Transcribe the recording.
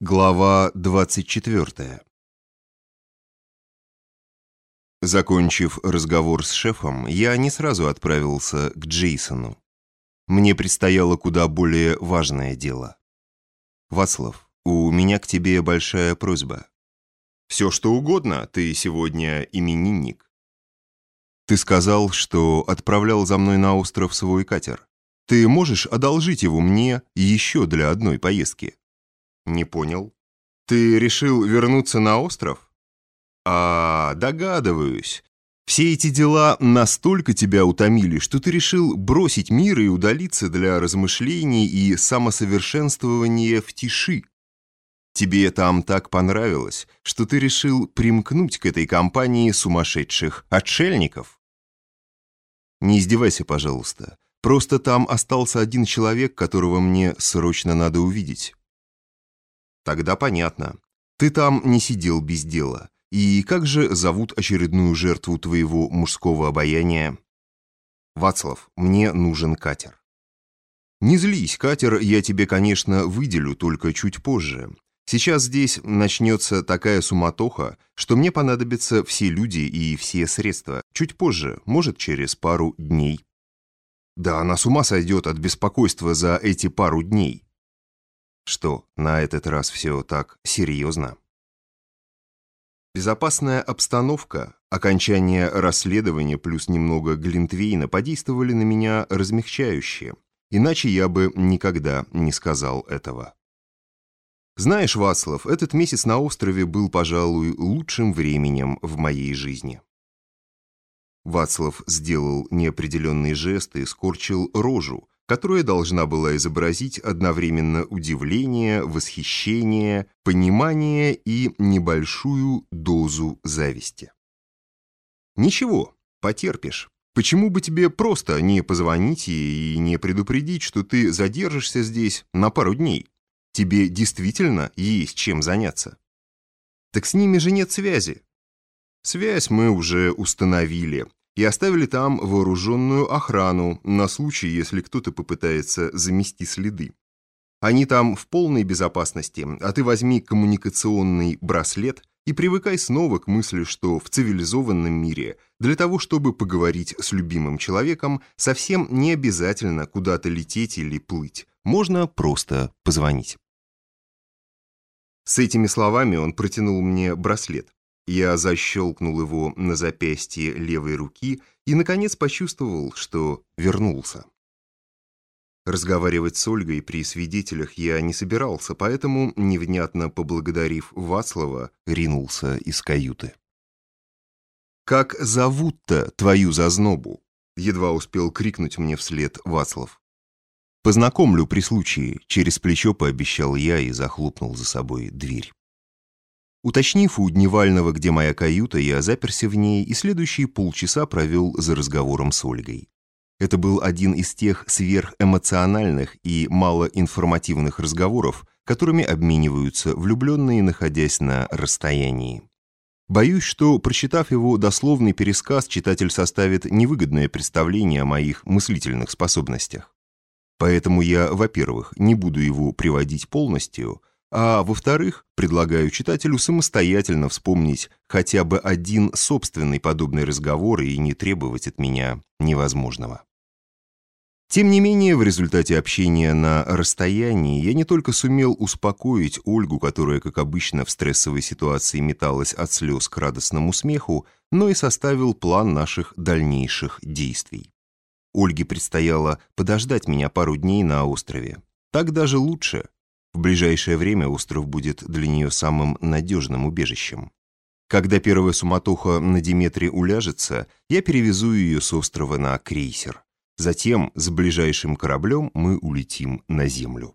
Глава 24 Закончив разговор с шефом, я не сразу отправился к Джейсону. Мне предстояло куда более важное дело. «Вацлав, у меня к тебе большая просьба. Все что угодно, ты сегодня именинник. Ты сказал, что отправлял за мной на остров свой катер. Ты можешь одолжить его мне еще для одной поездки?» «Не понял. Ты решил вернуться на остров?» «А, догадываюсь. Все эти дела настолько тебя утомили, что ты решил бросить мир и удалиться для размышлений и самосовершенствования в тиши. Тебе там так понравилось, что ты решил примкнуть к этой компании сумасшедших отшельников?» «Не издевайся, пожалуйста. Просто там остался один человек, которого мне срочно надо увидеть». Тогда понятно. Ты там не сидел без дела. И как же зовут очередную жертву твоего мужского обаяния? Вацлав, мне нужен катер. Не злись, катер я тебе, конечно, выделю, только чуть позже. Сейчас здесь начнется такая суматоха, что мне понадобятся все люди и все средства. Чуть позже, может, через пару дней. Да, она с ума сойдет от беспокойства за эти пару дней. Что, на этот раз все так серьезно? Безопасная обстановка, окончание расследования плюс немного Глинтвейна подействовали на меня размягчающе, иначе я бы никогда не сказал этого. Знаешь, Вацлав, этот месяц на острове был, пожалуй, лучшим временем в моей жизни. Вацлав сделал неопределенный жест и скорчил рожу, которая должна была изобразить одновременно удивление, восхищение, понимание и небольшую дозу зависти. Ничего, потерпишь. Почему бы тебе просто не позвонить и не предупредить, что ты задержишься здесь на пару дней? Тебе действительно есть чем заняться. Так с ними же нет связи. Связь мы уже установили, и оставили там вооруженную охрану на случай, если кто-то попытается замести следы. Они там в полной безопасности, а ты возьми коммуникационный браслет и привыкай снова к мысли, что в цивилизованном мире для того, чтобы поговорить с любимым человеком, совсем не обязательно куда-то лететь или плыть. Можно просто позвонить. С этими словами он протянул мне браслет. Я защелкнул его на запястье левой руки и, наконец, почувствовал, что вернулся. Разговаривать с Ольгой при свидетелях я не собирался, поэтому, невнятно поблагодарив Вацлава, ринулся из каюты. «Как зовут-то твою зазнобу?» Едва успел крикнуть мне вслед Вацлав. «Познакомлю при случае», — через плечо пообещал я и захлопнул за собой дверь. Уточнив у Дневального, где моя каюта, я заперся в ней и следующие полчаса провел за разговором с Ольгой. Это был один из тех сверхэмоциональных и малоинформативных разговоров, которыми обмениваются влюбленные, находясь на расстоянии. Боюсь, что, прочитав его дословный пересказ, читатель составит невыгодное представление о моих мыслительных способностях. Поэтому я, во-первых, не буду его приводить полностью, а во-вторых, предлагаю читателю самостоятельно вспомнить хотя бы один собственный подобный разговор и не требовать от меня невозможного. Тем не менее, в результате общения на расстоянии я не только сумел успокоить Ольгу, которая, как обычно, в стрессовой ситуации металась от слез к радостному смеху, но и составил план наших дальнейших действий. Ольге предстояло подождать меня пару дней на острове. Так даже лучше, в ближайшее время остров будет для нее самым надежным убежищем. Когда первая суматоха на Диметре уляжется, я перевезу ее с острова на крейсер. Затем с ближайшим кораблем мы улетим на Землю.